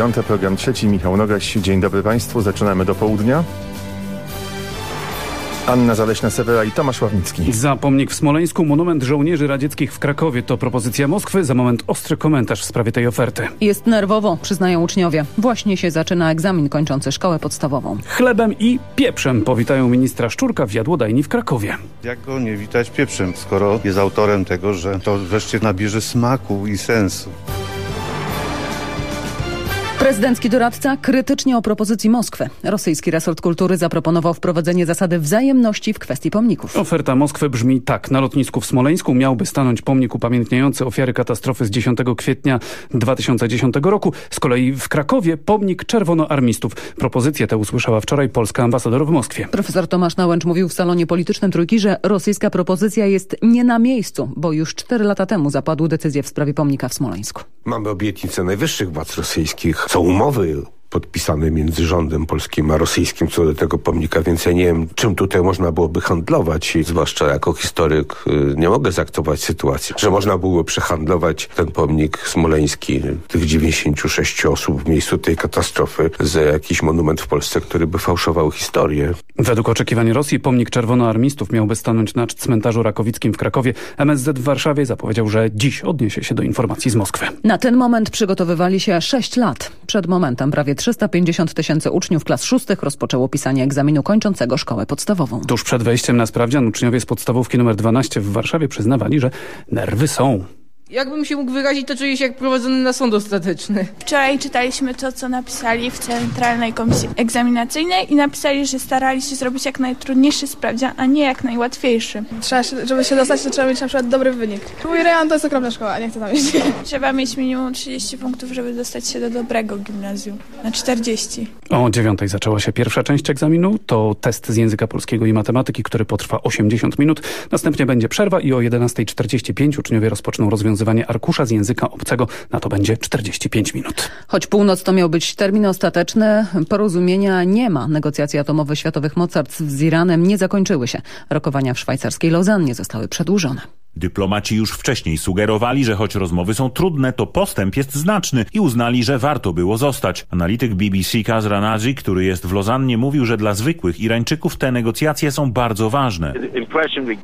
dziewiąte, program trzeci. Michał Nogaś. Dzień dobry Państwu. Zaczynamy do południa. Anna Zaleśna-Sewera i Tomasz Ławnicki. Za pomnik w Smoleńsku, monument żołnierzy radzieckich w Krakowie to propozycja Moskwy. Za moment ostry komentarz w sprawie tej oferty. Jest nerwowo, przyznają uczniowie. Właśnie się zaczyna egzamin kończący szkołę podstawową. Chlebem i pieprzem powitają ministra Szczurka w jadłodajni w Krakowie. Jak go nie witać pieprzem, skoro jest autorem tego, że to wreszcie nabierze smaku i sensu. Prezydencki doradca krytycznie o propozycji Moskwy. Rosyjski resort kultury zaproponował wprowadzenie zasady wzajemności w kwestii pomników. Oferta Moskwy brzmi tak. Na lotnisku w Smoleńsku miałby stanąć pomnik upamiętniający ofiary katastrofy z 10 kwietnia 2010 roku. Z kolei w Krakowie pomnik czerwonoarmistów. Propozycję tę usłyszała wczoraj polska ambasador w Moskwie. Profesor Tomasz Nałęcz mówił w salonie politycznym Trójki, że rosyjska propozycja jest nie na miejscu, bo już cztery lata temu zapadły decyzje w sprawie pomnika w Smoleńsku. Mamy obietnicę najwyższych władz rosyjskich. Są umowy podpisane między rządem polskim a rosyjskim co do tego pomnika, więc ja nie wiem, czym tutaj można byłoby handlować i zwłaszcza jako historyk y, nie mogę zaakceptować sytuacji, że można było przehandlować ten pomnik smoleński, tych 96 osób w miejscu tej katastrofy za jakiś monument w Polsce, który by fałszował historię. Według oczekiwań Rosji pomnik czerwonoarmistów miałby stanąć na cmentarzu rakowickim w Krakowie. MSZ w Warszawie zapowiedział, że dziś odniesie się do informacji z Moskwy. Na ten moment przygotowywali się 6 lat. Przed momentem prawie 350 tysięcy uczniów klas szóstych rozpoczęło pisanie egzaminu kończącego szkołę podstawową. Tuż przed wejściem na sprawdzian uczniowie z podstawówki nr 12 w Warszawie przyznawali, że nerwy są. Jakbym się mógł wyrazić, to czuję się jak prowadzony na sąd ostateczny. Wczoraj czytaliśmy to, co napisali w Centralnej Komisji Egzaminacyjnej i napisali, że starali się zrobić jak najtrudniejszy sprawdzian, a nie jak najłatwiejszy. Trzeba, się, żeby się dostać, to trzeba mieć na przykład dobry wynik. Mój rejon to jest okropna szkoła, nie chcę tam iść. Trzeba mieć minimum 30 punktów, żeby dostać się do dobrego gimnazjum. Na 40. O dziewiątej zaczęła się pierwsza część egzaminu. To test z języka polskiego i matematyki, który potrwa 80 minut. Następnie będzie przerwa i o 11.45 uczniowie rozpoczną rozwiązywanie arkusza z języka obcego. Na to będzie 45 minut. Choć północ to miał być termin ostateczny, porozumienia nie ma. Negocjacje atomowe światowych mocarstw z Iranem nie zakończyły się. Rokowania w szwajcarskiej Lauzannie zostały przedłużone. Dyplomaci już wcześniej sugerowali, że choć rozmowy są trudne, to postęp jest znaczny i uznali, że warto było zostać. Analityk BBC Kaz Ranaji, który jest w Lozannie, mówił, że dla zwykłych Irańczyków te negocjacje są bardzo ważne.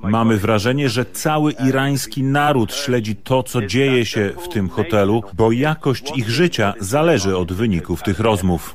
Mamy wrażenie, że cały irański naród śledzi to, co dzieje się w tym hotelu, bo jakość ich życia zależy od wyników tych rozmów.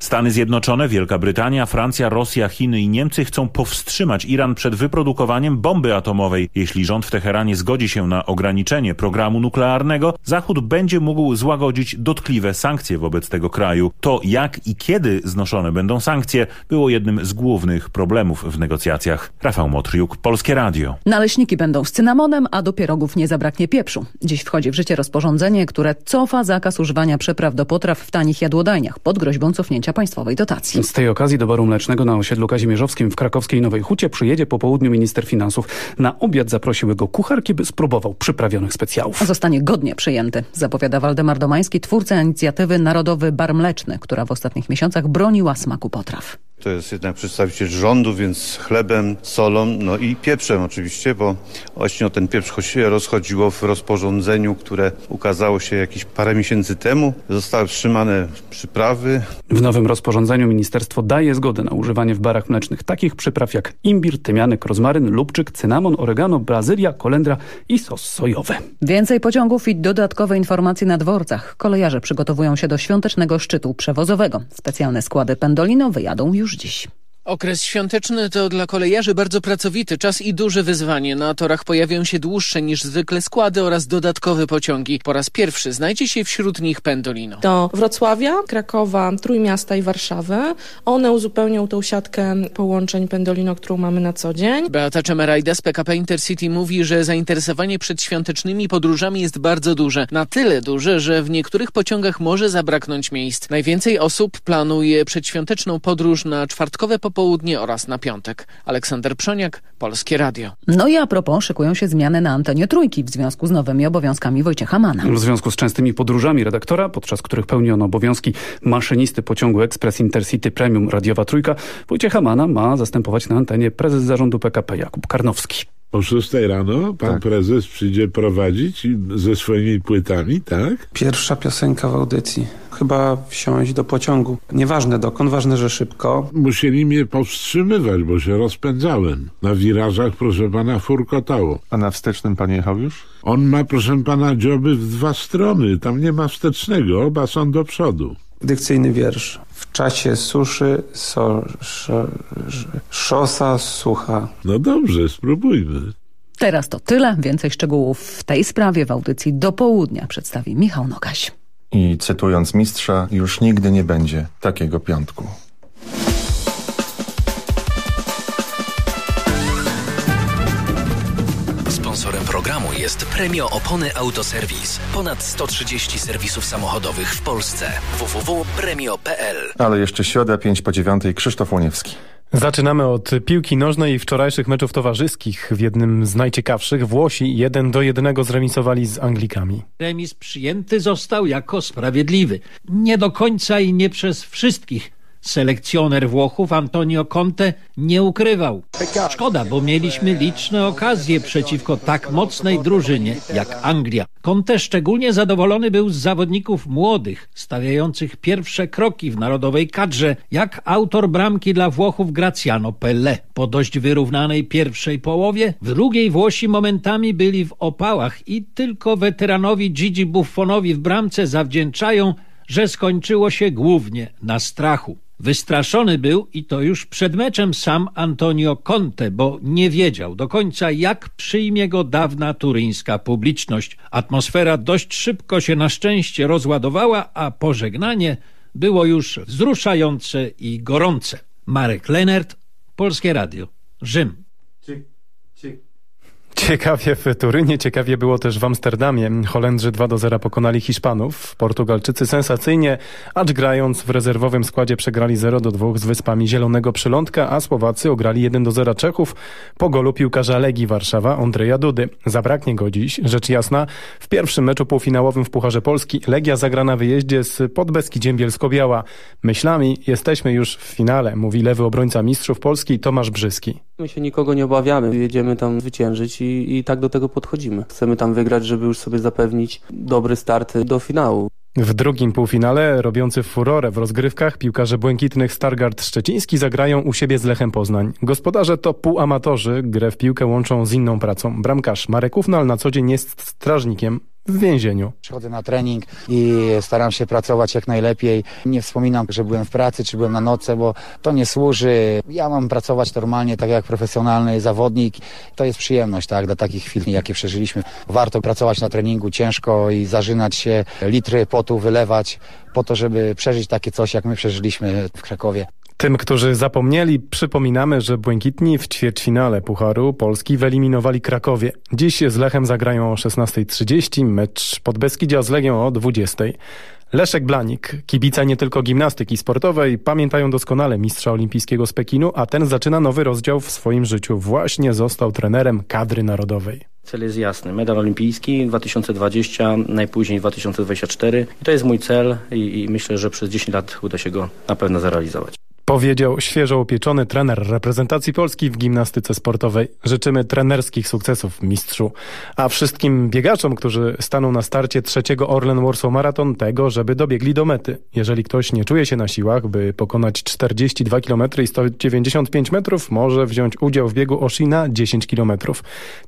Stany Zjednoczone, Wielka Brytania, Francja, Rosja, Chiny i Niemcy chcą powstrzymać Iran przed wyprodukowaniem bomby atomowej. Jeśli rząd w Teheranie zgodzi się na ograniczenie programu nuklearnego, Zachód będzie mógł złagodzić dotkliwe sankcje wobec tego kraju. To jak i kiedy znoszone będą sankcje było jednym z głównych problemów w negocjacjach. Rafał Motriuk, Polskie Radio. Naleśniki będą z cynamonem, a do pierogów nie zabraknie pieprzu. Dziś wchodzi w życie rozporządzenie, które cofa zakaz używania przypraw do potraw w tanich jadłodajniach pod groźbą cofnięcia państwowej dotacji. Z tej okazji do baru mlecznego na osiedlu Kazimierzowskim w krakowskiej Nowej Hucie przyjedzie po południu minister finansów. Na obiad zaprosiły go kucharki, by spróbował przyprawionych specjałów. Zostanie godnie przyjęty, zapowiada Waldemar Domański, twórca inicjatywy Narodowy Bar Mleczny, która w ostatnich miesiącach broniła smaku potraw. To jest jednak przedstawiciel rządu, więc chlebem, solą, no i pieprzem oczywiście, bo właśnie o ten pieprz się rozchodziło w rozporządzeniu, które ukazało się jakieś parę miesięcy temu. Zostały wstrzymane przyprawy. W nowym rozporządzeniu ministerstwo daje zgodę na używanie w barach mlecznych takich przypraw jak imbir, tymianek, rozmaryn, lubczyk, cynamon, oregano, brazylia, kolendra i sos sojowy. Więcej pociągów i dodatkowe informacje na dworcach. Kolejarze przygotowują się do świątecznego szczytu przewozowego. Specjalne składy Pendolino wyjadą już dziś. Okres świąteczny to dla kolejarzy bardzo pracowity czas i duże wyzwanie. Na torach pojawią się dłuższe niż zwykle składy oraz dodatkowe pociągi. Po raz pierwszy znajdzie się wśród nich Pendolino. Do Wrocławia, Krakowa, Trójmiasta i Warszawy. One uzupełnią tą siatkę połączeń Pendolino, którą mamy na co dzień. Beata Czemerajda z PKP Intercity mówi, że zainteresowanie przedświątecznymi podróżami jest bardzo duże. Na tyle duże, że w niektórych pociągach może zabraknąć miejsc. Najwięcej osób planuje przedświąteczną podróż na czwartkowe popołudnie południe oraz na piątek. Aleksander Przoniak, Polskie Radio. No i a propos, szykują się zmiany na antenie Trójki w związku z nowymi obowiązkami Wojciecha Mana. W związku z częstymi podróżami redaktora, podczas których pełniono obowiązki maszynisty pociągu Express Intercity Premium Radiowa Trójka, Wojciecha Mana ma zastępować na antenie prezes zarządu PKP Jakub Karnowski. O 6 rano pan Tak. prezes przyjdzie prowadzić ze swoimi płytami, tak? Pierwsza piosenka w audycji. Chyba wsiąść do pociągu. Nieważne dokąd, ważne, że szybko. Musieli mnie powstrzymywać, bo się rozpędzałem. Na wirażach, proszę pana, furkotało. A na wstecznym pan jechał już? On ma, proszę pana, dzioby w dwa strony. Tam nie ma wstecznego, oba są do przodu. Dykcyjny wiersz. W czasie suszy so, szo, szosa sucha. No dobrze, spróbujmy. Teraz to tyle. Więcej szczegółów w tej sprawie w audycji do południa przedstawi Michał Nogaś. I cytując mistrza, już nigdy nie będzie takiego piątku. Sponsorem programu jest Premio Opony Autoserwis. Ponad 130 serwisów samochodowych w Polsce. www.premio.pl Ale jeszcze środa, 5 po 9, Krzysztof Łoniewski. Zaczynamy od piłki nożnej i wczorajszych meczów towarzyskich. W jednym z najciekawszych Włosi 1 do 1 zremisowali z Anglikami. Remis przyjęty został jako sprawiedliwy. Nie do końca i nie przez wszystkich. Selekcjoner Włochów Antonio Conte nie ukrywał. Szkoda, bo mieliśmy liczne okazje przeciwko tak mocnej drużynie jak Anglia. Conte szczególnie zadowolony był z zawodników młodych, stawiających pierwsze kroki w narodowej kadrze, jak autor bramki dla Włochów Graziano Pelle. Po dość wyrównanej pierwszej połowie, w drugiej Włosi momentami byli w opałach i tylko weteranowi Gigi Buffonowi w bramce zawdzięczają, że skończyło się głównie na strachu. Wystraszony był i to już przed meczem sam Antonio Conte, bo nie wiedział do końca jak przyjmie go dawna turyńska publiczność. Atmosfera dość szybko się na szczęście rozładowała, a pożegnanie było już wzruszające i gorące. Marek Lenert, Polskie Radio, Rzym. Ciekawie w Turynie, ciekawie było też w Amsterdamie. Holendrzy 2 do 0 pokonali Hiszpanów. Portugalczycy sensacyjnie, acz grając w rezerwowym składzie przegrali 0 do 2 z Wyspami Zielonego Przylądka, a Słowacy ograli 1 do 0 Czechów po golu piłkarza Legii Warszawa Andrzeja Dudy. Zabraknie go dziś, rzecz jasna. W pierwszym meczu półfinałowym w Pucharze Polski Legia zagra na wyjeździe z Podbeskidziem Bielsko-Biała. Myślami jesteśmy już w finale, mówi lewy obrońca mistrzów Polski Tomasz Brzyski. My się nikogo nie obawiamy, jedziemy tam zwyciężyć i, i tak do tego podchodzimy. Chcemy tam wygrać, żeby już sobie zapewnić dobry start do finału. W drugim półfinale, robiący furorę w rozgrywkach, piłkarze błękitnych Stargard Szczeciński zagrają u siebie z Lechem Poznań. Gospodarze to półamatorzy, grę w piłkę łączą z inną pracą. Bramkarz Marek Ufnal na co dzień jest strażnikiem w więzieniu. Przychodzę na trening i staram się pracować jak najlepiej. Nie wspominam, że byłem w pracy czy byłem na noce, bo to nie służy. Ja mam pracować normalnie, tak jak profesjonalny zawodnik. To jest przyjemność, tak, dla takich chwil, jakie przeżyliśmy. Warto pracować na treningu ciężko i zażynać się, litry potu wylewać po to, żeby przeżyć takie coś, jak my przeżyliśmy w Krakowie. Tym, którzy zapomnieli, przypominamy, że Błękitni w ćwierćfinale Pucharu Polski wyeliminowali Krakowie. Dziś z Lechem zagrają o 16.30, mecz pod Beskidzia z Legią o 20.00. Leszek Blanik, kibica nie tylko gimnastyki sportowej, pamiętają doskonale mistrza olimpijskiego z Pekinu, a ten zaczyna nowy rozdział w swoim życiu. Właśnie został trenerem kadry narodowej. Cel jest jasny. Medal olimpijski 2020, najpóźniej 2024. I to jest mój cel i, i myślę, że przez 10 lat uda się go na pewno zrealizować. Powiedział świeżo upieczony trener reprezentacji Polski w gimnastyce sportowej. Życzymy trenerskich sukcesów mistrzu. A wszystkim biegaczom, którzy staną na starcie trzeciego Orlen Warsaw Marathon, tego, żeby dobiegli do mety. Jeżeli ktoś nie czuje się na siłach, by pokonać 42 km i 195 metrów, może wziąć udział w biegu Oshina 10 km.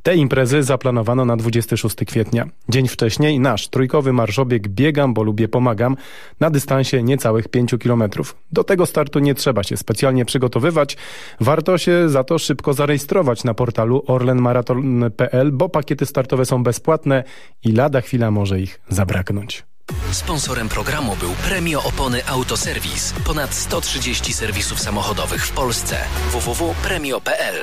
Te imprezy zaplanowano na 26 kwietnia. Dzień wcześniej nasz trójkowy marszobieg Biegam, bo lubię pomagam na dystansie niecałych 5 km. Do tego startu nie trzeba się specjalnie przygotowywać. Warto się za to szybko zarejestrować na portalu orlenmaraton.pl, bo pakiety startowe są bezpłatne i lada chwila może ich zabraknąć. Sponsorem programu był Premio Opony Autoserwis. Ponad 130 serwisów samochodowych w Polsce. www.premio.pl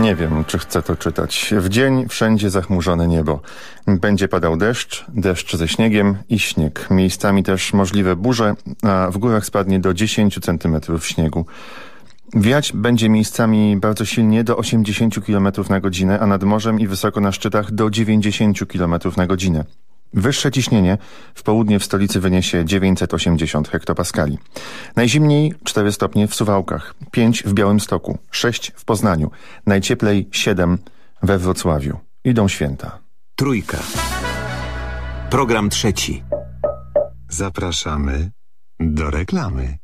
Nie wiem, czy chcę to czytać. W dzień wszędzie zachmurzone niebo. Będzie padał deszcz, deszcz ze śniegiem i śnieg. Miejscami też możliwe burze, a w górach spadnie do 10 cm śniegu. Wiać będzie miejscami bardzo silnie do 80 km na godzinę, a nad morzem i wysoko na szczytach do 90 km na godzinę. Wyższe ciśnienie w południe w stolicy wyniesie 980 hektopaskali. Najzimniej 4 stopnie w Suwałkach, 5 w Białymstoku, 6 w Poznaniu, najcieplej 7 we Wrocławiu. Idą święta. Trójka. Program trzeci. Zapraszamy do reklamy.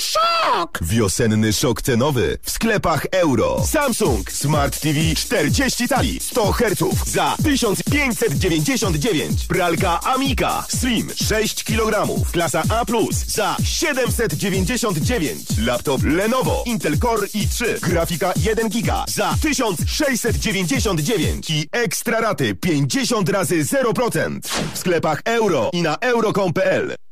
Szok! Wiosenny szok cenowy w sklepach euro. Samsung Smart TV 40 cali 100 Hz za 1599. Pralka Amika Slim 6 kg klasa A+, za 799. Laptop Lenovo Intel Core i3 grafika 1 giga za 1699 i ekstra raty 50 razy 0% w sklepach euro i na euro.com.pl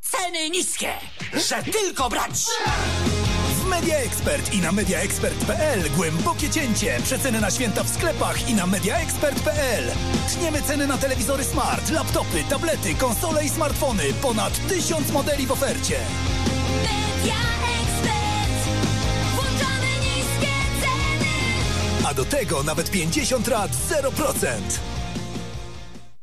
Ceny niskie, że tylko brać! W Media Expert i na mediaexpert.pl głębokie cięcie. Przeceny na święta w sklepach i na mediaexpert.pl. Tniemy ceny na telewizory smart, laptopy, tablety, konsole i smartfony. Ponad tysiąc modeli w ofercie. Media Expert. Włączamy niskie ceny. A do tego nawet 50 lat 0%.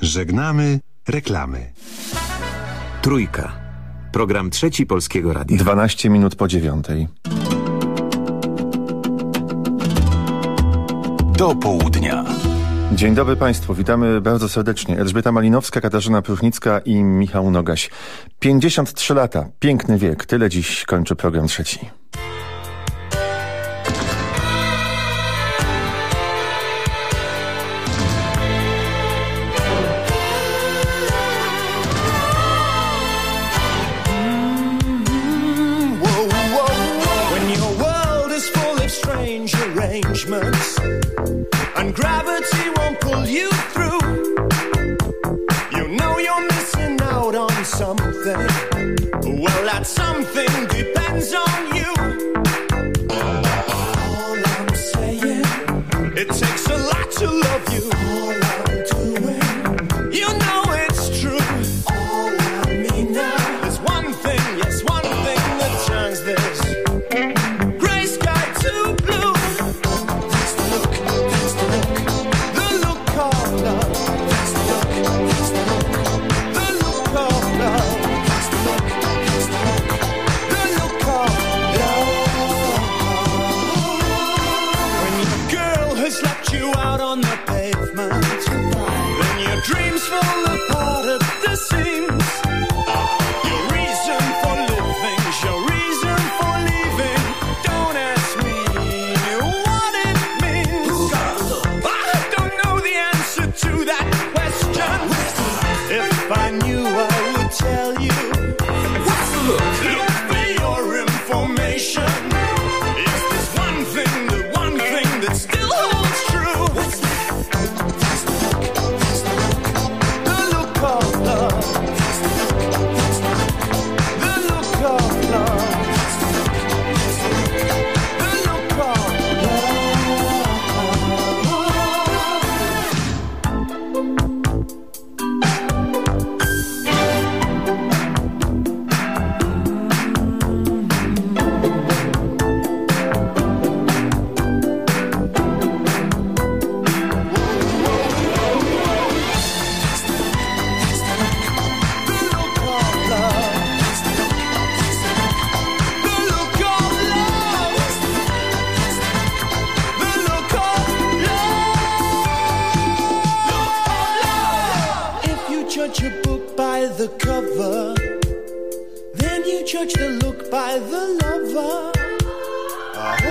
Żegnamy reklamy. Trójka. Program trzeci Polskiego Radia. 12 minut po dziewiątej. Do południa. Dzień dobry Państwu, witamy bardzo serdecznie. Elżbieta Malinowska, Katarzyna Pruchnicka i Michał Nogaś. 53 lata, piękny wiek. Tyle dziś kończy program trzeci.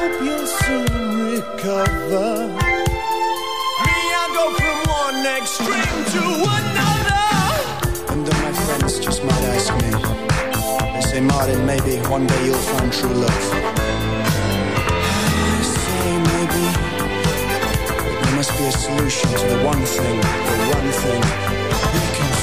Hope you'll soon recover. Me, I go from one extreme to another. And then my friends just might ask me. They say, Martin, maybe one day you'll find true love. I say maybe, but there must be a solution to the one thing, the one thing we can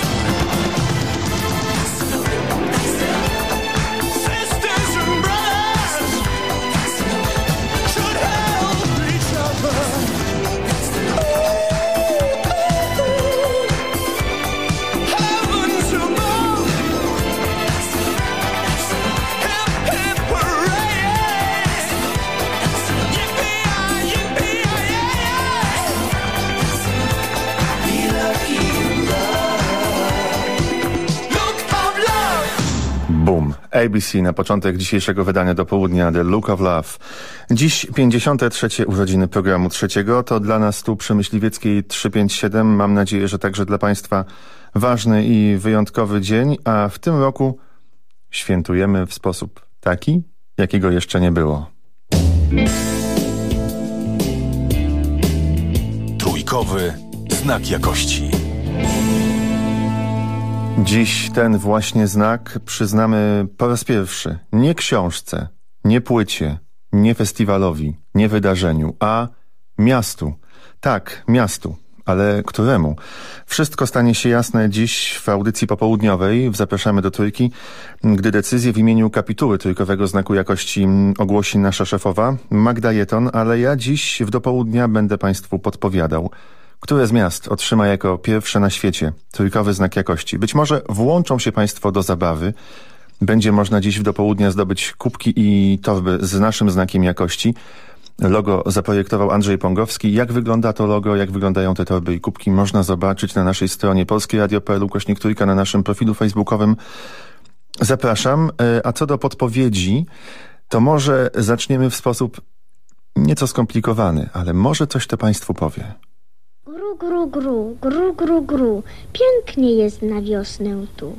ABC na początek dzisiejszego wydania do południa The Look of Love. Dziś 53. urodziny programu trzeciego. To dla nas tu przy Myśliwieckiej 357. Mam nadzieję, że także dla Państwa ważny i wyjątkowy dzień, a w tym roku świętujemy w sposób taki, jakiego jeszcze nie było. Trójkowy znak jakości. Dziś ten właśnie znak przyznamy po raz pierwszy nie książce, nie płycie, nie festiwalowi, nie wydarzeniu, a miastu. Tak, miastu. Ale któremu? Wszystko stanie się jasne dziś w audycji popołudniowej w Zapraszamy do Trójki, gdy decyzję w imieniu kapituły Trójkowego Znaku Jakości ogłosi nasza szefowa Magda Jeton, ale ja dziś w dopołudnia będę Państwu podpowiadał, które z miast otrzyma jako pierwsze na świecie trójkowy znak jakości. Być może włączą się Państwo do zabawy. Będzie można dziś w dopołudnia zdobyć kubki i torby z naszym znakiem jakości. Logo zaprojektował Andrzej Pongowski. Jak wygląda to logo, jak wyglądają te torby i kubki można zobaczyć na naszej stronie polskieradio.pl ukośnik trójka na naszym profilu facebookowym. Zapraszam. E, A co do podpowiedzi, to może zaczniemy w sposób nieco skomplikowany, ale może coś to Państwu powie. Gru, gru, gru, gru, gru. Pięknie jest na wiosnę tu.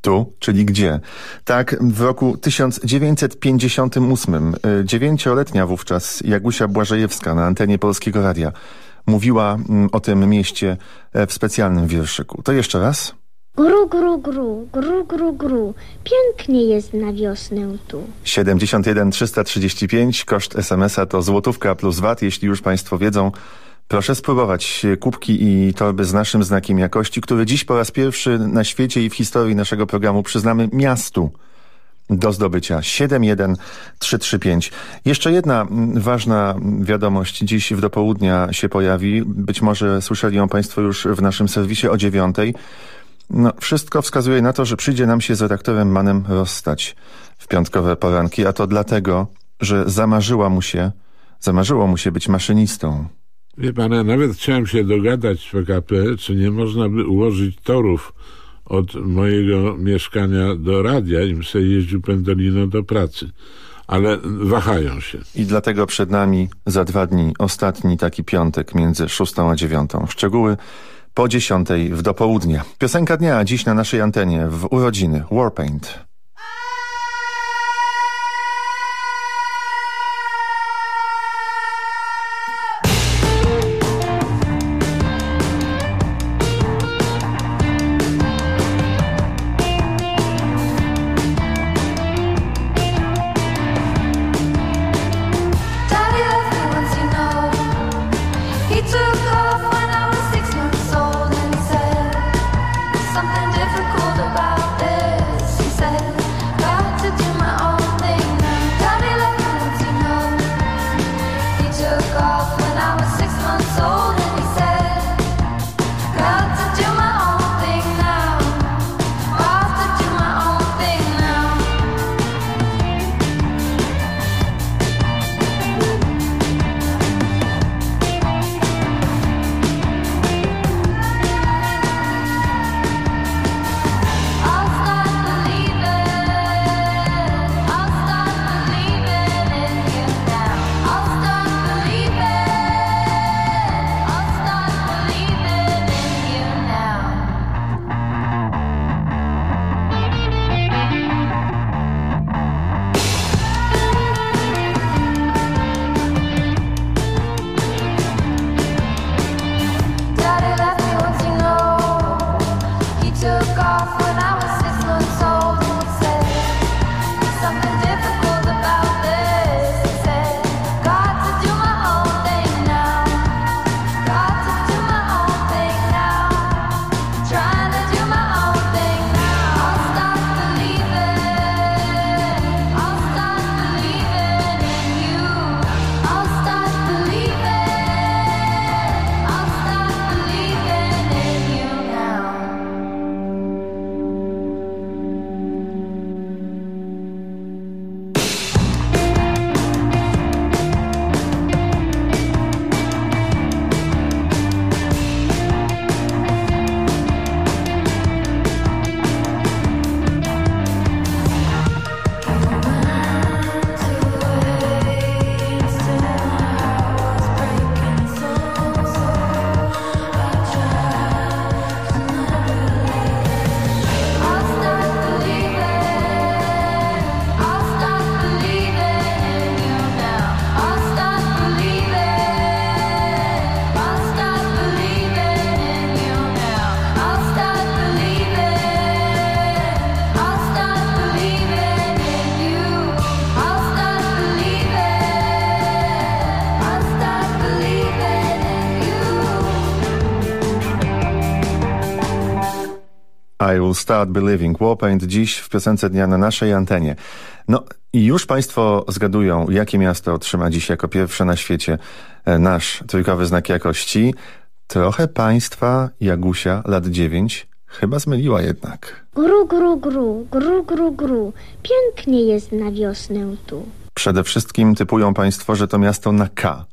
Tu, czyli gdzie? Tak, w roku 1958 y, dziewięcioletnia wówczas Jagusia Błażejewska na antenie Polskiego Radia mówiła mm, o tym mieście e, w specjalnym wierszyku. To jeszcze raz? Gru, gru, gru, gru, gru, gru. Pięknie jest na wiosnę tu. 71 335, koszt SMS-a to złotówka plus VAT, jeśli już Państwo wiedzą. Proszę spróbować kubki i torby z naszym znakiem jakości, który dziś po raz pierwszy na świecie i w historii naszego programu przyznamy miastu do zdobycia 71335. Jeszcze jedna ważna wiadomość dziś w dopołudnia się pojawi. Być może słyszeli ją Państwo już w naszym serwisie o dziewiątej. No, wszystko wskazuje na to, że przyjdzie nam się z redaktorem Manem rozstać w piątkowe poranki, a to dlatego, że zamarzyła mu się, zamarzyło mu się być maszynistą. Wie pan, ja nawet chciałem się dogadać z PKP, czy nie można by ułożyć torów od mojego mieszkania do radia, im sobie jeździł pendolino do pracy. Ale wahają się. I dlatego przed nami za dwa dni ostatni taki piątek między szóstą a dziewiątą. Szczegóły po dziesiątej w dopołudnie. Piosenka dnia dziś na naszej antenie w urodziny Warpaint. Will Start Believing. Warpaint dziś w piosence dnia na naszej antenie. No i już Państwo zgadują, jakie miasto otrzyma dziś jako pierwsze na świecie e, nasz trójkowy znak jakości. Trochę Państwa Jagusia lat 9 chyba zmyliła jednak. Gru, gru, gru, gru, gru, gru. Pięknie jest na wiosnę tu. Przede wszystkim typują Państwo, że to miasto na K.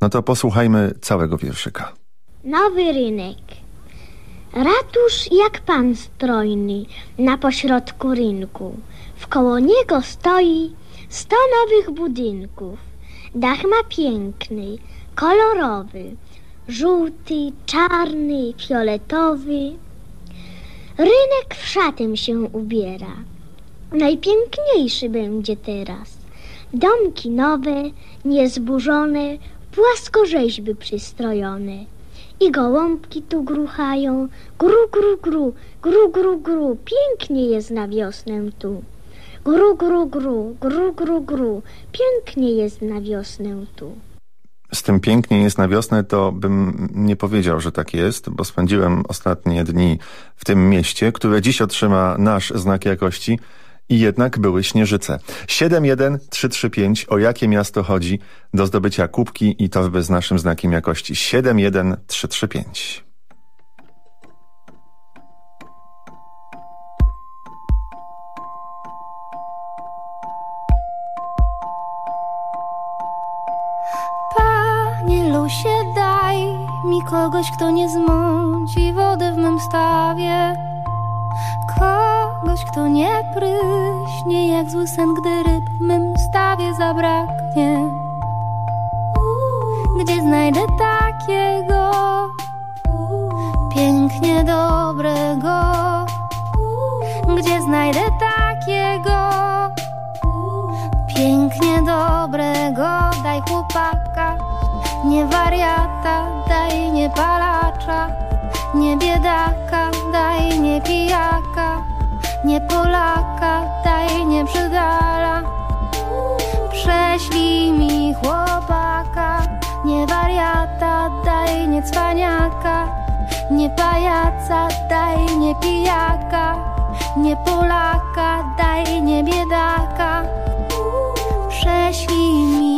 No to posłuchajmy całego wierszyka. Nowy rynek. Ratusz jak pan strojny na pośrodku rynku. Wkoło niego stoi sto nowych budynków. Dach ma piękny, kolorowy, żółty, czarny, fioletowy. Rynek w szatę się ubiera. Najpiękniejszy będzie teraz. Domki nowe, niezburzone, płaskorzeźby przystrojone. I gołąbki tu gruchają, gru, gru, gru, gru, gru, gru, pięknie jest na wiosnę tu. Gru, gru, gru, gru, gru, gru, pięknie jest na wiosnę tu. Z tym pięknie jest na wiosnę, to bym nie powiedział, że tak jest, bo spędziłem ostatnie dni w tym mieście, które dziś otrzyma nasz znak jakości i jednak były śnieżyce. 71335, o jakie miasto chodzi do zdobycia kubki i torby z naszym znakiem jakości? 71335. Panie losie, daj mi kogoś, kto nie zmąci wody w mym stawie. Kogoś, kto nie pryśnie jak zły sen, gdy ryb w mym stawie zabraknie. Gdzie znajdę takiego pięknie dobrego? Gdzie znajdę takiego pięknie dobrego? Daj chłopaka, nie wariata, daj nie palacza. Nie biedaka, daj nie pijaka, nie Polaka, daj nie przydala. Prześlij mi chłopaka, nie wariata, daj nie cwaniaka, nie pajaca, daj nie pijaka, nie Polaka, daj nie biedaka. Prześlij mi.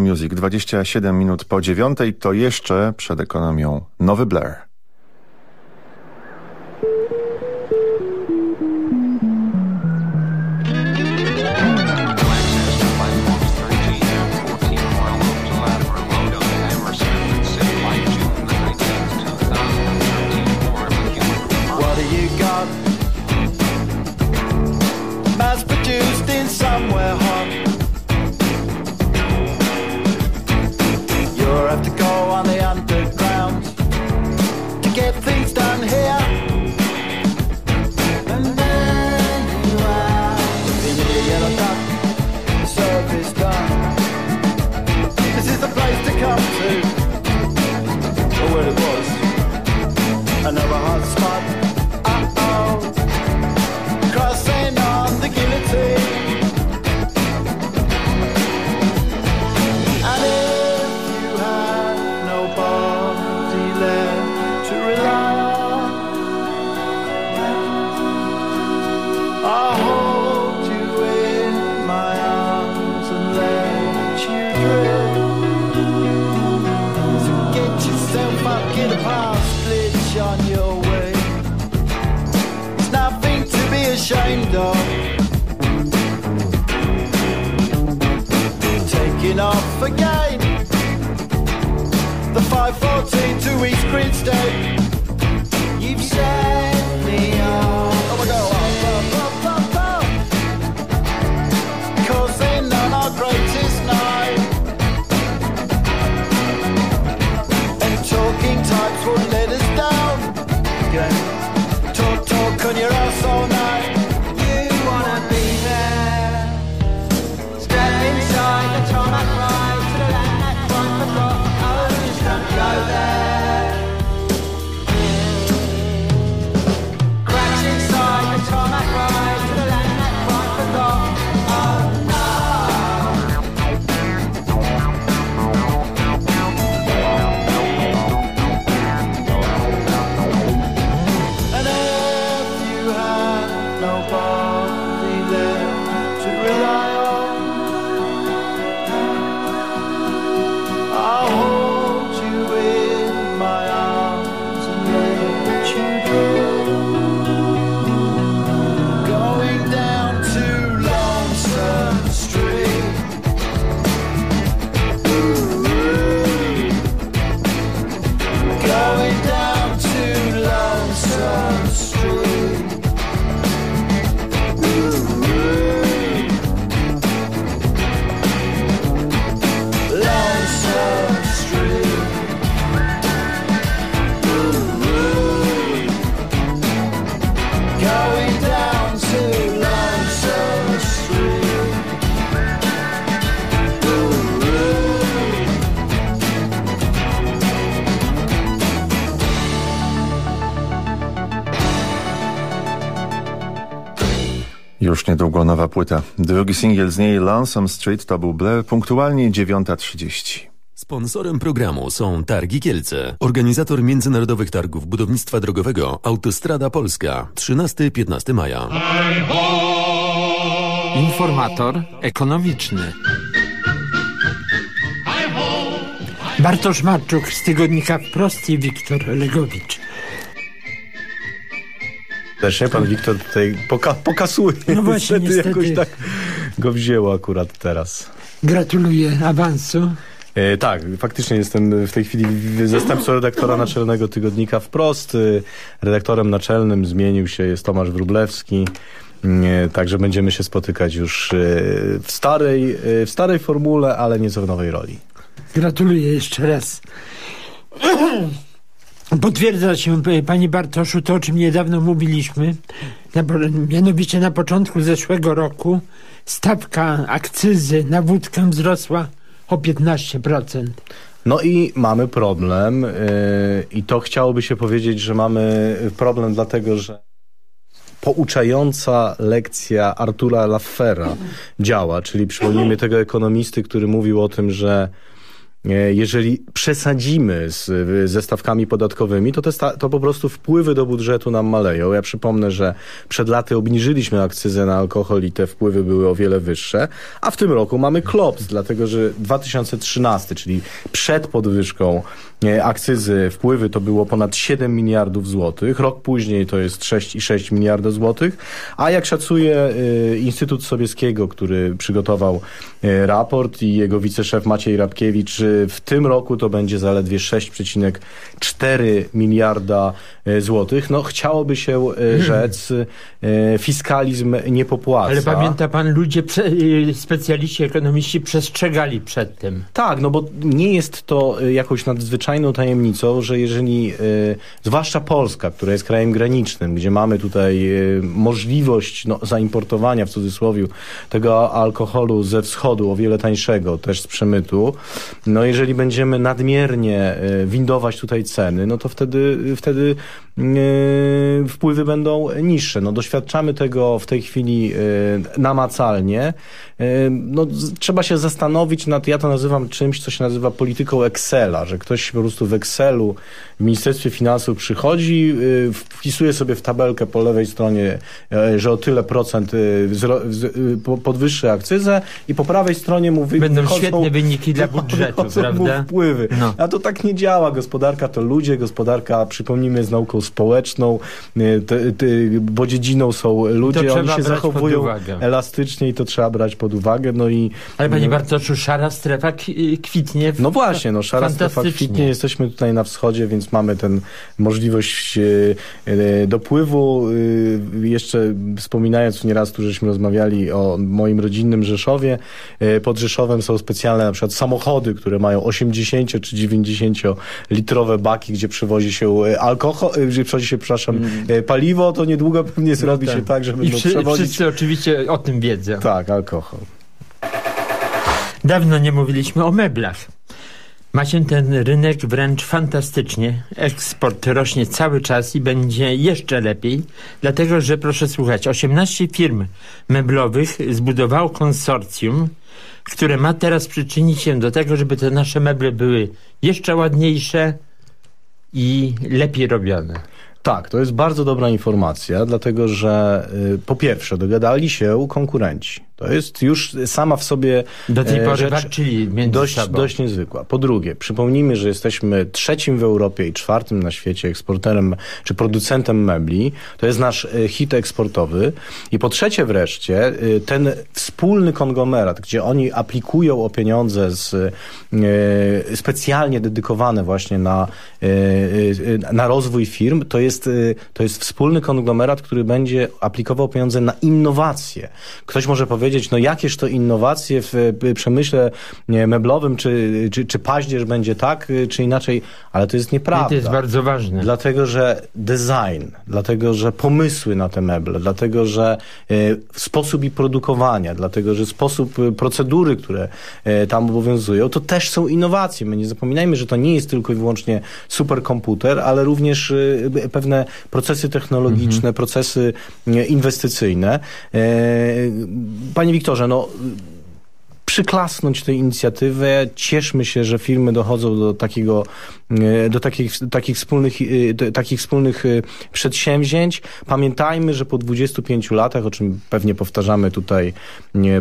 Music, 27 minut po dziewiątej, to jeszcze przed ekonomią nowy Blair. Płyta. Drugi singiel z niej Lonesome Street to był Blair, punktualnie 9.30. Sponsorem programu są Targi Kielce, organizator międzynarodowych targów budownictwa drogowego Autostrada Polska 13-15 maja. Informator ekonomiczny. Bartosz Marczuk z tygodnika Wprost i Wiktor Legowicz. Serdecznie pan Wiktor tutaj poka pokasuje. No właśnie, niestety. jakoś tak go wzięło akurat teraz. Gratuluję awansu. E, tak, faktycznie jestem w tej chwili zastępcą redaktora naczelnego tygodnika Wprost. E, Redaktorem naczelnym zmienił się jest Tomasz Wróblewski. E, Także będziemy się spotykać już e, w starej, w starej formule, ale nieco w nowej roli. Gratuluję jeszcze raz. Potwierdza się, p- panie Bartoszu, to o czym niedawno mówiliśmy. Na, mianowicie na początku zeszłego roku stawka akcyzy na wódkę wzrosła o 15%. No i mamy problem yy, i to chciałoby się powiedzieć, że mamy problem dlatego, że pouczająca lekcja Artura Laffera działa, czyli przypomnijmy tego ekonomisty, który mówił o tym, że e, jeżeli przesadzimy z, ze stawkami podatkowymi, to, te sta, to po prostu wpływy do budżetu nam maleją. Ja przypomnę, że przed laty obniżyliśmy akcyzę na alkohol i te wpływy były o wiele wyższe, a w tym roku mamy klops, dlatego że 2013, czyli przed podwyżką e, akcyzy wpływy to było ponad 7 miliardów złotych, rok później to jest 6,6 miliarda złotych, a jak szacuje e, Instytut Sobieskiego, który przygotował e, raport i jego wiceszef Maciej Rabkiewicz, e, w tym roku to będzie zaledwie 6,4 miliarda e, złotych. No chciałoby się e, rzec, e, fiskalizm nie popłaca. Ale pamięta pan, ludzie, specjaliści, ekonomiści przestrzegali przed tym. Tak, no bo nie jest to y, jakąś nadzwyczajną tajemnicą, że jeżeli, y, zwłaszcza Polska, która jest krajem granicznym, gdzie mamy tutaj y, możliwość no, zaimportowania w cudzysłowie tego alkoholu ze wschodu o wiele tańszego, też z przemytu, no jeżeli będziemy nadmiernie y, windować tutaj ceny, no to wtedy, wtedy wpływy będą niższe. No doświadczamy tego w tej chwili namacalnie. No, trzeba się zastanowić nad, ja to nazywam czymś, co się nazywa polityką Excela, że ktoś po prostu w Excelu w Ministerstwie Finansów przychodzi, y, wpisuje sobie w tabelkę po lewej stronie, y, że o tyle procent y, podwyższy akcyzę i po prawej stronie mu wy- Będą wychodzą- świetne wyniki dla budżetu, prawda? wpływy. No. A to tak nie działa. Gospodarka to ludzie, gospodarka, przypomnijmy, jest nauką społeczną, te, te, bo dziedziną są ludzie, oni się zachowują elastycznie i to trzeba brać pod uwagę. No i, Ale panie Bartoszu, szara strefa kwitnie. w- no właśnie, no szara strefa kwitnie, jesteśmy tutaj na wschodzie, więc mamy ten możliwość e, e, dopływu. E, Jeszcze wspominając nieraz, tu żeśmy rozmawiali o moim rodzinnym Rzeszowie, pod Rzeszowem są specjalne na przykład samochody, które mają 80 czy 90 litrowe baki, gdzie przewozi się alkohol, gdzie przewozi się, przepraszam, e, paliwo, to niedługo pewnie zrobi Mm. No się tak, że I będą wszy, przewozić... wszyscy oczywiście o tym wiedzą. Tak, alkohol. Dawno nie mówiliśmy o meblach. Ma się ten rynek wręcz fantastycznie. Eksport rośnie cały czas i będzie jeszcze lepiej, dlatego że, proszę słuchać, 18 firm meblowych zbudowało konsorcjum, które ma teraz przyczynić się do tego, żeby te nasze meble były jeszcze ładniejsze i lepiej robione. Tak, to jest bardzo dobra informacja, dlatego że y, po pierwsze dogadali się konkurenci. To jest już sama w sobie Do tej e, pory rzecz walczyli między dość, sobą. dość niezwykła. Po drugie, przypomnijmy, że jesteśmy trzecim w Europie i czwartym na świecie eksporterem czy producentem mebli. To jest nasz e, hit eksportowy. I po trzecie wreszcie, e, ten wspólny konglomerat, gdzie oni aplikują o pieniądze z, specjalnie dedykowane właśnie na, na rozwój firm, to jest, to jest wspólny konglomerat, który będzie aplikował pieniądze na innowacje. Ktoś może powiedzieć, no jakież to innowacje w przemyśle nie, meblowym, czy, czy, czy paździerz będzie tak, czy inaczej, ale to jest nieprawda. I to jest bardzo ważne. Dlatego, że design, dlatego, że pomysły na te meble, dlatego, że e, sposób ich produkowania, dlatego, że sposób e, procedury, które e, tam obowiązują, to też są innowacje. My nie zapominajmy, że to nie jest tylko i wyłącznie superkomputer, ale również pewne procesy technologiczne, procesy e, inwestycyjne. Panie Wiktorze, no przyklasnąć tej inicjatywę. Cieszmy się, że firmy dochodzą do takiego, do takich, takich wspólnych, e, takich wspólnych e, przedsięwzięć. Pamiętajmy, że po 25 latach, o czym pewnie powtarzamy tutaj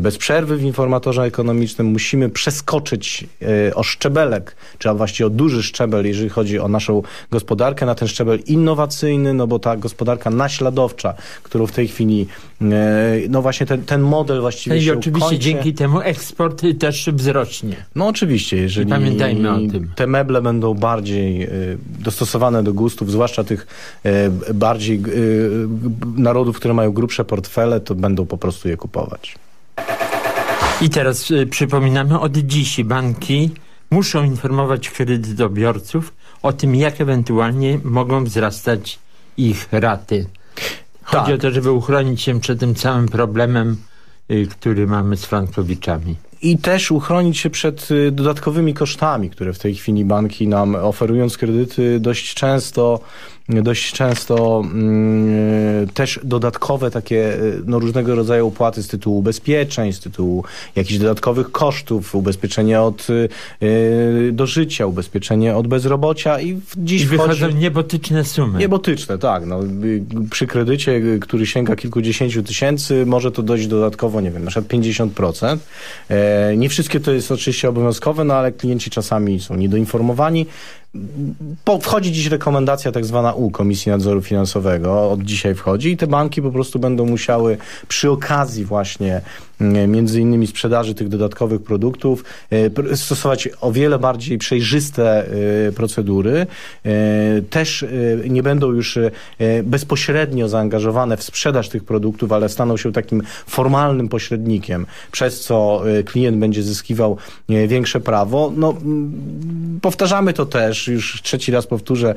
bez przerwy w informatorze ekonomicznym, musimy przeskoczyć e, o szczebelek, czy właściwie o duży szczebel, jeżeli chodzi o naszą gospodarkę, na ten szczebel innowacyjny, no bo ta gospodarka naśladowcza, którą w tej chwili, e, no właśnie ten, ten model właściwie I się oczywiście kończy. dzięki temu eksport też wzrośnie. No oczywiście, jeżeli I pamiętajmy o tym. te meble będą bardziej y, dostosowane do gustów, zwłaszcza tych y, bardziej y, narodów, które mają grubsze portfele, to będą po prostu je kupować. I teraz przypominamy, od dziś banki muszą informować kredytobiorców o tym, jak ewentualnie mogą wzrastać ich raty. Chodzi Tak. o to, żeby uchronić się przed tym całym problemem, który mamy z frankowiczami. I też uchronić się przed y, dodatkowymi kosztami, które w tej chwili banki nam oferując kredyty dość często dość często mm, też dodatkowe takie y, no, różnego rodzaju opłaty z tytułu ubezpieczeń, z tytułu jakichś dodatkowych kosztów, ubezpieczenie od y, y, dożycia, ubezpieczenie od bezrobocia i dziś I wychodzą wchodzi... niebotyczne sumy. Niebotyczne, tak. No, y, przy kredycie, y, który sięga kilkudziesięciu tysięcy, może to dojść dodatkowo, nie wiem, na przykład 50%. E, nie wszystkie to jest oczywiście obowiązkowe, no ale klienci czasami są niedoinformowani. Po, wchodzi dziś rekomendacja tak zwana U Komisji Nadzoru Finansowego, od dzisiaj wchodzi i te banki po prostu będą musiały przy okazji właśnie między innymi sprzedaży tych dodatkowych produktów e, stosować o wiele bardziej przejrzyste e, procedury. E, Też e, nie będą już e, bezpośrednio zaangażowane w sprzedaż tych produktów, ale staną się takim formalnym pośrednikiem, przez co e, klient będzie zyskiwał e, większe prawo. No, powtarzamy to też, już trzeci raz powtórzę,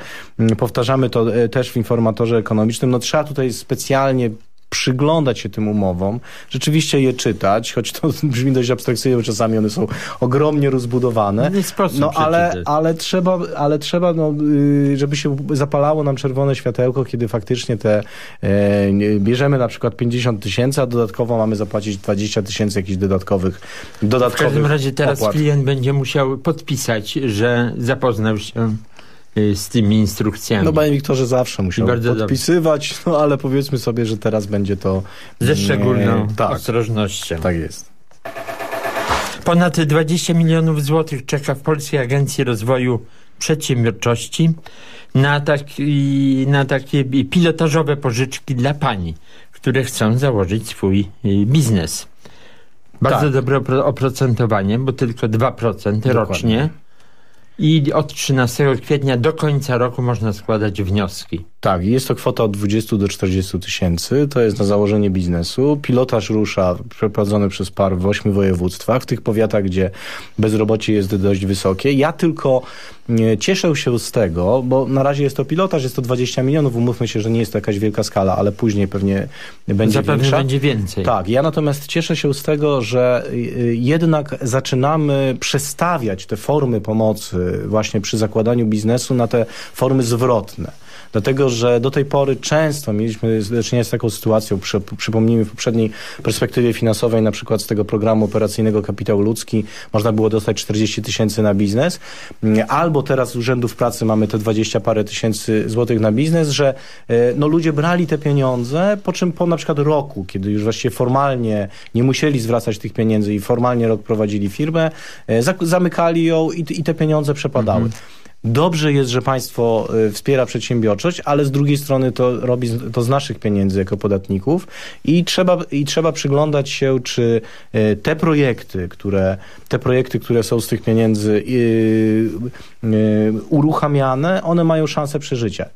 powtarzamy to e, też w informatorze ekonomicznym. No trzeba tutaj specjalnie przyglądać się tym umowom, rzeczywiście je czytać, choć to brzmi dość abstrakcyjnie, bo czasami one są ogromnie rozbudowane. No ale, ale trzeba, ale trzeba no, y, żeby się zapalało nam czerwone światełko, kiedy faktycznie te e, bierzemy na przykład 50 tysięcy, a dodatkowo mamy zapłacić 20 tysięcy jakichś dodatkowych, W dodatkowych każdym razie teraz opłat. klient będzie musiał podpisać, że zapoznał się z tymi instrukcjami. No panie Wiktorze zawsze musiał Bardzo dobrze. podpisywać, no ale powiedzmy sobie, że teraz będzie to... Ze szczególną e, tak, ostrożnością. tak jest. Ponad 20 milionów złotych czeka w Polskiej Agencji Rozwoju Przedsiębiorczości na, taki, na takie pilotażowe pożyczki dla pani, które chcą założyć swój y, biznes. Bardzo Tak. dobre opro- oprocentowanie, bo tylko 2% rocznie. I od 13 kwietnia do końca roku można składać wnioski. Tak, jest to kwota od 20 do 40 tysięcy. To jest na założenie biznesu. Pilotaż rusza przeprowadzony przez par w ośmiu województwach, w tych powiatach, gdzie bezrobocie jest dość wysokie. Ja tylko nie, cieszę się z tego, bo na razie jest to pilotaż, jest to 20 milionów. Umówmy się, że nie jest to jakaś wielka skala, ale później pewnie będzie Zapewne większa. będzie więcej. Tak, ja natomiast cieszę się z tego, że y, jednak zaczynamy przestawiać te formy pomocy właśnie przy zakładaniu biznesu na te formy zwrotne. Dlatego, że do tej pory często mieliśmy do czynienia z taką sytuacją, przy, przypomnijmy w poprzedniej perspektywie finansowej, na przykład z tego programu operacyjnego Kapitał Ludzki, można było dostać 40 tysięcy na biznes, Mm, albo teraz z urzędów pracy mamy te 20 parę tysięcy złotych na biznes, że e, no, ludzie brali te pieniądze, po czym po na przykład roku, kiedy już właściwie formalnie nie musieli zwracać tych pieniędzy i formalnie rok prowadzili firmę, e, zamykali ją i, i te pieniądze przepadały. Dobrze jest, że państwo y, wspiera przedsiębiorczość, ale z drugiej strony to robi to z naszych pieniędzy jako podatników i trzeba, i trzeba przyglądać się, czy y, te projekty, które, te projekty, które są z tych pieniędzy y, y, uruchamiane, one mają szansę przeżycia.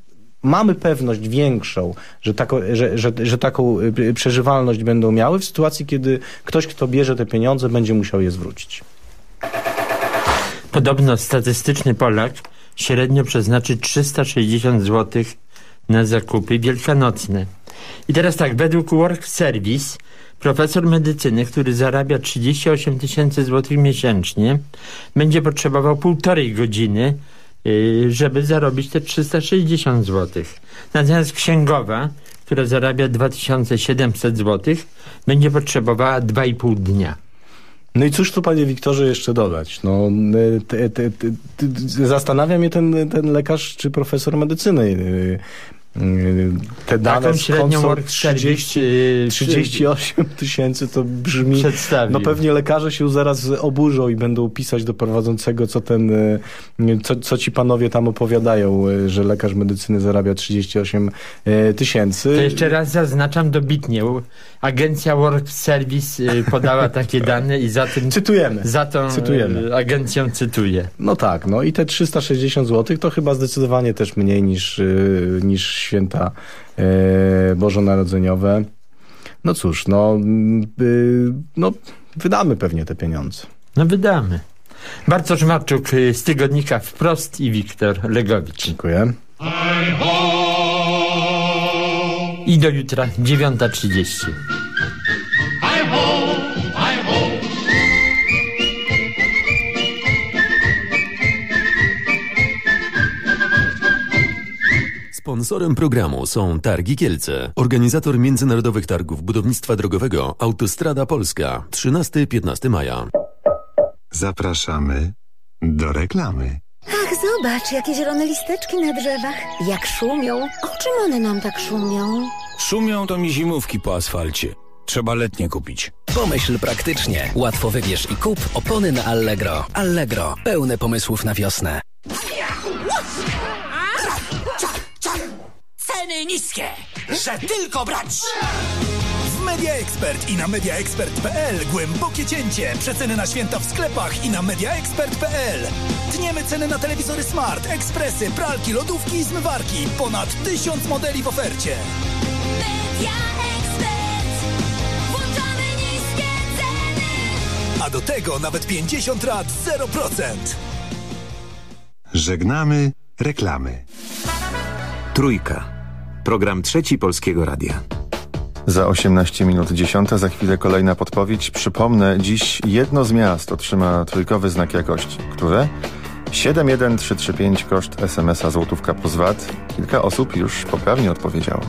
Mamy pewność większą, że, tako, że, że, że taką y, przeżywalność będą miały w sytuacji, kiedy ktoś, kto bierze te pieniądze, będzie musiał je zwrócić. Podobno statystyczny Polak średnio przeznaczy 360 zł na zakupy wielkanocne. I teraz tak, według Work Service profesor medycyny, który zarabia 38 tysięcy złotych miesięcznie, będzie potrzebował półtorej godziny, yy, żeby zarobić te 360 złotych. Natomiast księgowa, która zarabia 2700 złotych, będzie potrzebowała 2,5 dnia. No i cóż tu, panie Wiktorze, jeszcze dodać? No, y, te, te, te, zastanawia mnie ten, ten lekarz czy profesor medycyny. Te dane Taką średnią są work 30, yy, 38 tysięcy to brzmi... No pewnie lekarze się zaraz oburzą i będą pisać do prowadzącego, co ten, co, co ci panowie tam opowiadają, że lekarz medycyny zarabia 38 y, tysięcy. To jeszcze raz zaznaczam dobitnie. Agencja Work Service y, podała takie dane i za tym Cytujemy. za tą Cytujemy. y, agencją cytuję. No tak, no i te 360 zł to chyba zdecydowanie też mniej niż, niż święta y, bożonarodzeniowe. No cóż, no, y, no wydamy pewnie te pieniądze. No wydamy. Bartosz Marczuk y, z tygodnika Wprost i Wiktor Legowicz. Dziękuję. I do jutra 9.30. Sponsorem programu są Targi Kielce, organizator międzynarodowych targów budownictwa drogowego Autostrada Polska 13-15 maja. Zapraszamy do reklamy. Ach, zobacz, jakie zielone listeczki na drzewach. Jak szumią. O czym one nam tak szumią? Szumią to mi zimówki po asfalcie. Trzeba letnie kupić. Pomyśl praktycznie. Łatwo wybierz i kup opony na Allegro. Allegro. Pełne pomysłów na wiosnę. Ceny niskie, że tylko brać! W Media Expert i na mediaexpert.pl głębokie cięcie. Przeceny na święta w sklepach i na mediaexpert.pl. Tniemy ceny na telewizory smart, ekspresy, pralki, lodówki i zmywarki. Ponad tysiąc modeli w ofercie. Włączamy niskie ceny. A do tego nawet 50 lat 0%. Żegnamy reklamy. Trójka. Program trzeci Polskiego Radia. Za 18 minut 10, za chwilę kolejna podpowiedź. Przypomnę, dziś jedno z miast otrzyma trójkowy znak jakości. Które? 71335 koszt SMS-a złotówka plus VAT. Kilka osób już poprawnie odpowiedziało.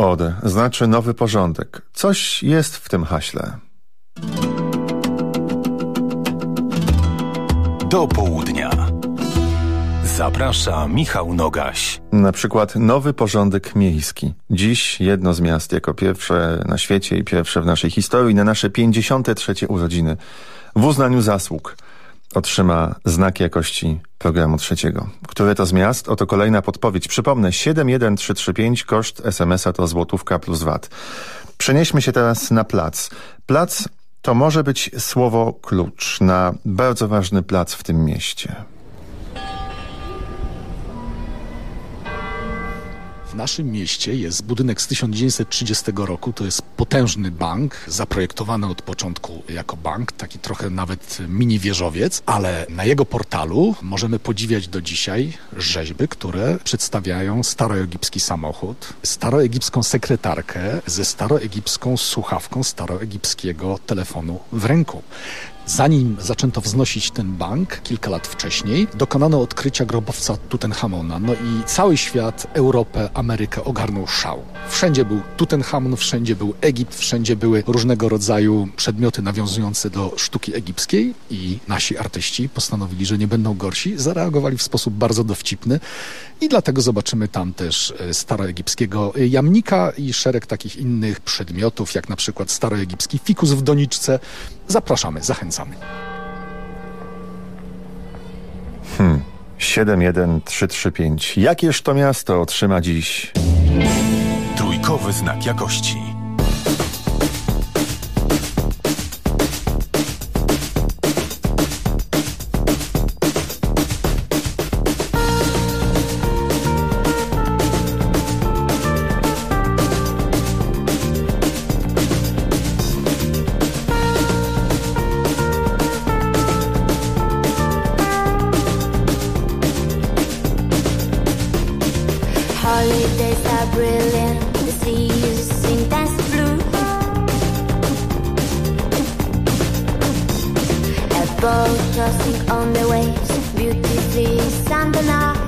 Order znaczy nowy porządek. Coś jest w tym haśle. Do południa. Zaprasza Michał Nogaś. Na przykład nowy porządek miejski. Dziś jedno z miast jako pierwsze na świecie i pierwsze w naszej historii na nasze 53. urodziny w uznaniu zasług otrzyma znak jakości programu trzeciego. Które to z miast? Oto kolejna podpowiedź. Przypomnę, 71335, koszt SMS-a to złotówka plus VAT. Przenieśmy się teraz na plac. Plac to może być słowo klucz na bardzo ważny plac w tym mieście. Naszym mieście jest budynek z 1930 roku. To jest potężny bank, zaprojektowany od początku jako bank, taki trochę nawet mini wieżowiec, ale na jego portalu możemy podziwiać do dzisiaj rzeźby, które przedstawiają staroegipski samochód, staroegipską sekretarkę ze staroegipską słuchawką staroegipskiego telefonu w ręku. Zanim zaczęto wznosić ten bank kilka lat wcześniej, dokonano odkrycia grobowca Tutenchamona. No i cały świat, Europę, Amerykę ogarnął szał. Wszędzie był Tutenchamon, wszędzie był Egipt, wszędzie były różnego rodzaju przedmioty nawiązujące do sztuki egipskiej i nasi artyści postanowili, że nie będą gorsi. Zareagowali w sposób bardzo dowcipny i dlatego zobaczymy tam też e, staroegipskiego jamnika i szereg takich innych przedmiotów, jak na przykład staroegipski fikus w doniczce. Zapraszamy, zachęcamy. Hmm. 71335. Jakież to miasto otrzyma dziś? Trójkowy znak jakości. abandonado.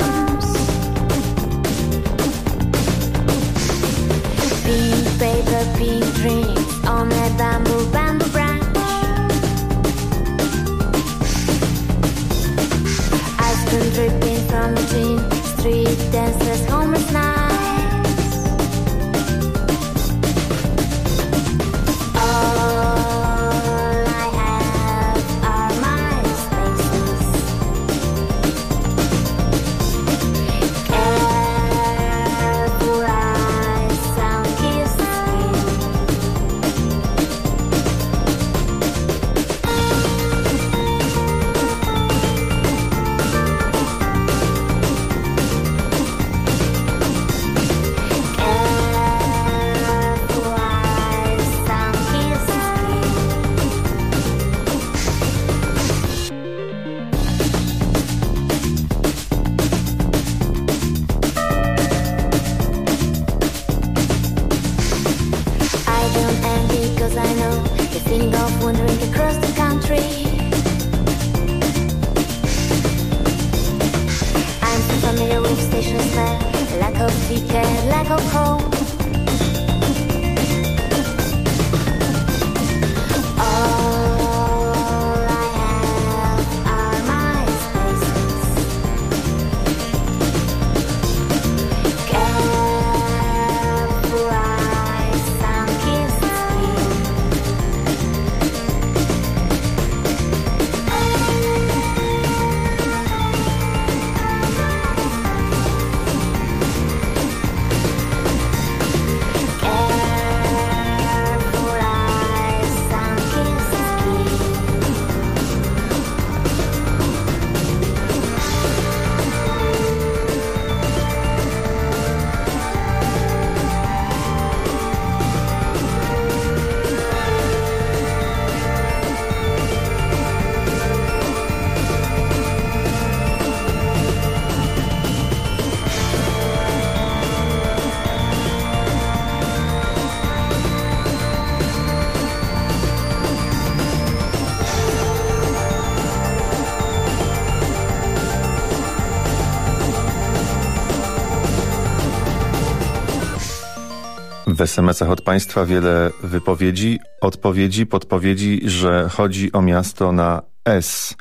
W SMS-ach od Państwa wiele wypowiedzi, odpowiedzi, podpowiedzi, że chodzi o miasto na S.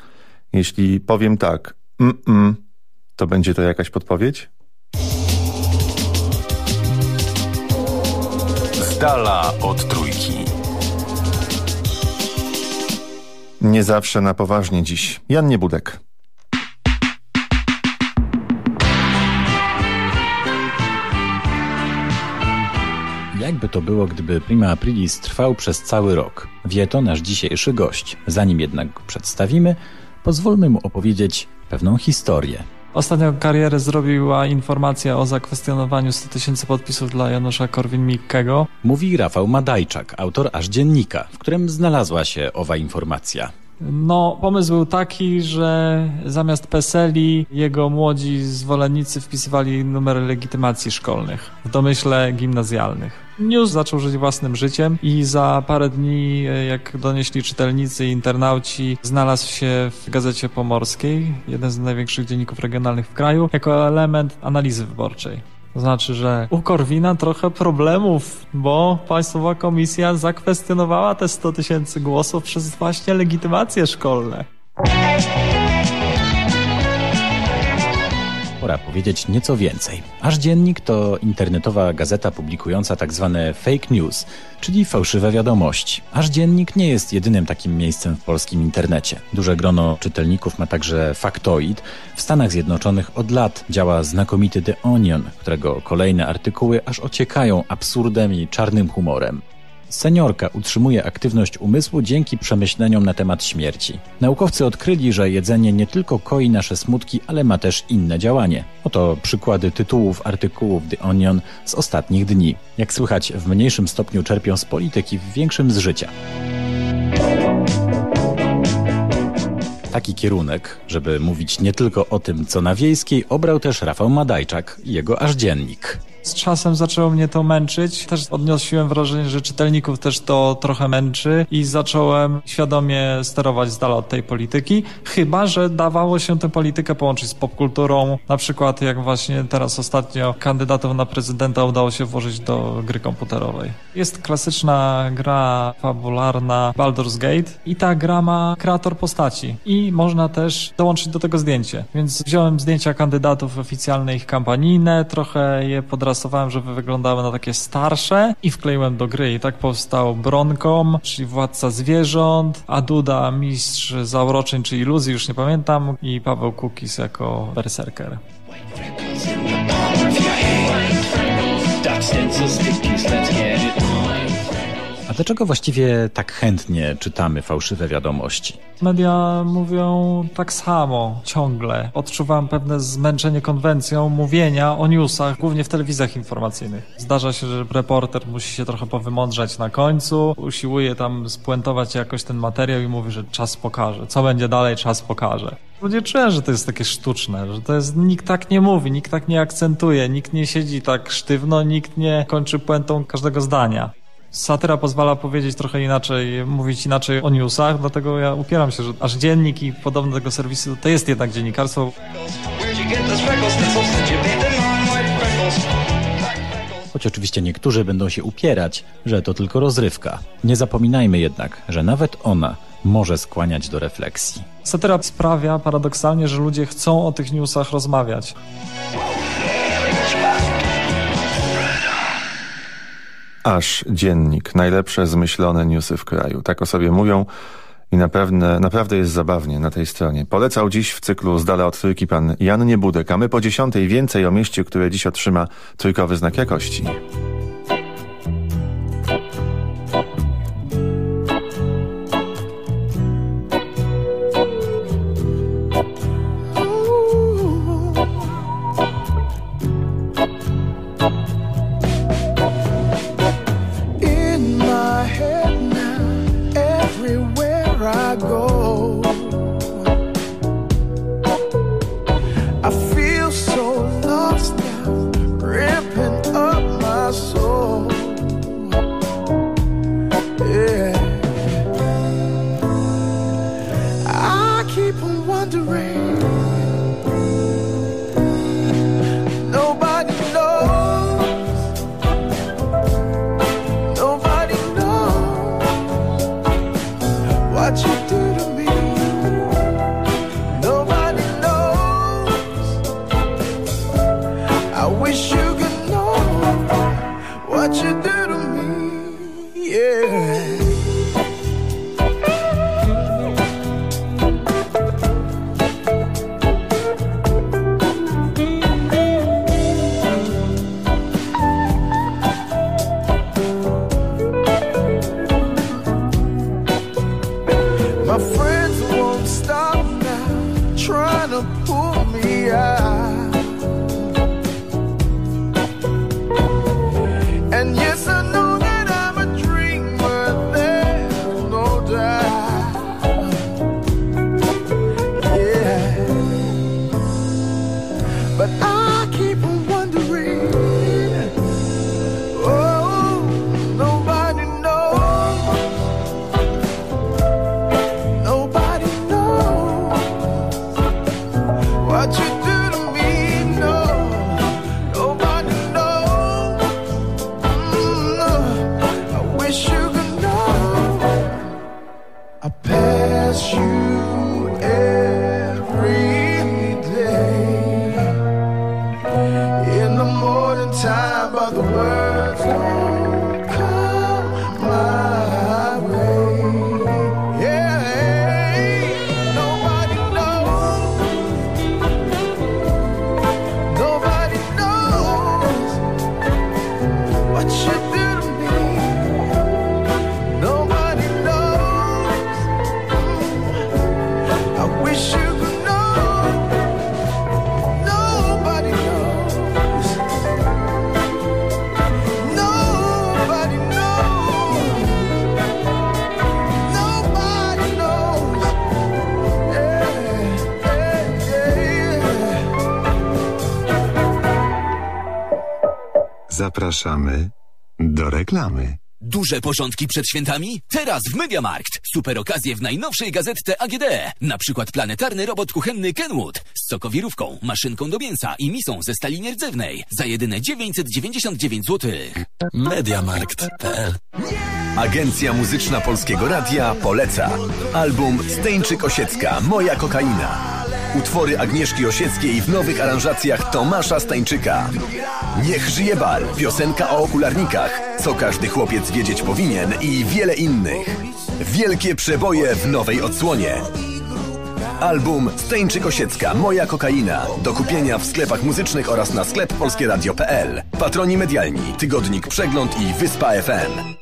Jeśli powiem tak, mm, -mm to będzie to jakaś podpowiedź? Z dala od trójki. Nie zawsze na poważnie dziś. Jan Niebudek. Jakby to było, gdyby Prima Aprilis trwał przez cały rok? Wie to nasz dzisiejszy gość. Zanim jednak go przedstawimy, pozwólmy mu opowiedzieć pewną historię. Ostatnią karierę zrobiła informacja o zakwestionowaniu 100 tysięcy podpisów dla Janusza Korwin-Mikkego. Mówi Rafał Madajczak, autor aż dziennika, w którym znalazła się owa informacja. No, pomysł był taki, że zamiast PESELi jego młodzi zwolennicy wpisywali numery legitymacji szkolnych w domyśle gimnazjalnych. News zaczął żyć własnym życiem i za parę dni, jak donieśli czytelnicy i internauci, znalazł się w Gazecie Pomorskiej, jeden z największych dzienników regionalnych w kraju, jako element analizy wyborczej. To znaczy, że u Korwina trochę problemów, bo Państwowa Komisja zakwestionowała te 100 tysięcy głosów przez właśnie legitymacje szkolne. Pora powiedzieć nieco więcej. Aż Dziennik to internetowa gazeta publikująca tak zwane fake news, czyli fałszywe wiadomości. Aż Dziennik nie jest jedynym takim miejscem w polskim internecie. Duże grono czytelników ma także Faktoid. W Stanach Zjednoczonych od lat działa znakomity The Onion, którego kolejne artykuły aż ociekają absurdem i czarnym humorem. Seniorka utrzymuje aktywność umysłu dzięki przemyśleniom na temat śmierci. Naukowcy odkryli, że jedzenie nie tylko koi nasze smutki, ale ma też inne działanie. Oto przykłady tytułów artykułów The Onion z ostatnich dni. Jak słychać, w mniejszym stopniu czerpią z polityki, w większym z życia. Taki kierunek, żeby mówić nie tylko o tym, co na wiejskiej, obrał też Rafał Madajczak jego aż dziennik. Z czasem zaczęło mnie to męczyć. Też odniosłem wrażenie, że czytelników też to trochę męczy i zacząłem świadomie sterować z dala od tej polityki. Chyba, że dawało się tę politykę połączyć z popkulturą. Na przykład jak właśnie teraz ostatnio kandydatów na prezydenta udało się włożyć do gry komputerowej. Jest klasyczna gra fabularna Baldur's Gate i ta gra ma kreator postaci i można też dołączyć do tego zdjęcie. Więc wziąłem zdjęcia kandydatów oficjalne ich kampanijne, trochę je podrasowałem narysowałem, żeby wyglądały na takie starsze i wkleiłem do gry. I tak powstał Bronkom, czyli Władca Zwierząt, Aduda, Mistrz Zauroczeń czy Iluzji, już nie pamiętam, i Paweł Kukis jako Berserker. A dlaczego właściwie tak chętnie czytamy fałszywe wiadomości? Media mówią tak samo, ciągle. Odczuwam pewne zmęczenie konwencją mówienia o newsach, głównie w telewizjach informacyjnych. Zdarza się, że reporter musi się trochę powymądrzać na końcu, usiłuje tam spuentować jakoś ten materiał i mówi, że czas pokaże. Co będzie dalej, czas pokaże. Ludzie czują, że to jest takie sztuczne, że to jest, nikt tak nie mówi, nikt tak nie akcentuje, nikt nie siedzi tak sztywno, nikt nie kończy puentą każdego zdania. Satyra pozwala powiedzieć trochę inaczej, mówić inaczej o newsach, dlatego ja upieram się, że aż dziennik i podobne do tego serwisu to jest jednak dziennikarstwo. Choć oczywiście niektórzy będą się upierać, że to tylko rozrywka. Nie zapominajmy jednak, że nawet ona może skłaniać do refleksji. Satyra sprawia paradoksalnie, że ludzie chcą o tych newsach rozmawiać. Aż dziennik. Najlepsze zmyślone newsy w kraju. Tak o sobie mówią i naprawdę, naprawdę jest zabawnie na tej stronie. Polecał dziś w cyklu z dala od trójki pan Jan Niebudek, a my po dziesiątej więcej o mieście, które dziś otrzyma trójkowy znak jakości. Zapraszamy do reklamy. Duże porządki przed świętami? Teraz w Mediamarkt. Super okazje w najnowszej gazetce AGD. Na przykład planetarny robot kuchenny Kenwood z sokowirówką, maszynką do mięsa i misą ze stali nierdzewnej za jedyne 999 zł. Mediamarkt.pl Agencja Muzyczna Polskiego Radia poleca album Steńczyk Osiecka Moja kokaina. Utwory Agnieszki Osieckiej w nowych aranżacjach Tomasza Stańczyka. Niech żyje bal, piosenka o okularnikach, co każdy chłopiec wiedzieć powinien i wiele innych. Wielkie przeboje w nowej odsłonie. Album Steńczyk Osiecka Moja kokaina do kupienia w sklepach muzycznych oraz na sklep polskieradio.pl. Patroni medialni, tygodnik Przegląd i Wyspa FM.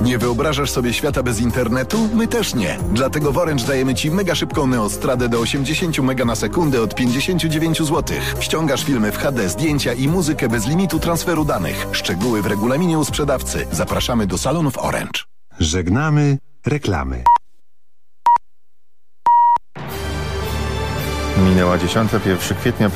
Nie wyobrażasz sobie świata bez internetu? My też nie. Dlatego w Orange dajemy Ci mega szybką neostradę do 80 mega na sekundę od 59 zł. Ściągasz filmy w HD, zdjęcia i muzykę bez limitu transferu danych. Szczegóły w regulaminie u sprzedawcy. Zapraszamy do salonów Orange. Żegnamy reklamy. Minęła 10, 1 kwietnia,